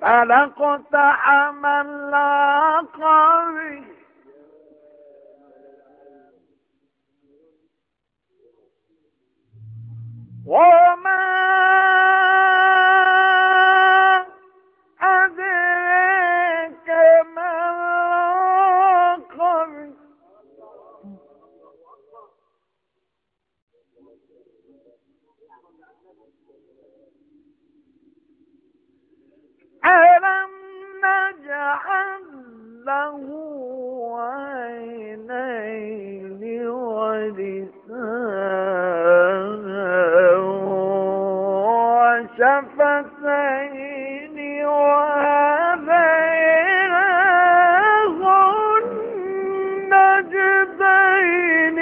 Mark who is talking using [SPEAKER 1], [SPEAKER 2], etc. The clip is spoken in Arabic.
[SPEAKER 1] فلاقتحم العقبة وما أدريك ما العقبة نجعل له عينين وشفتين النجدين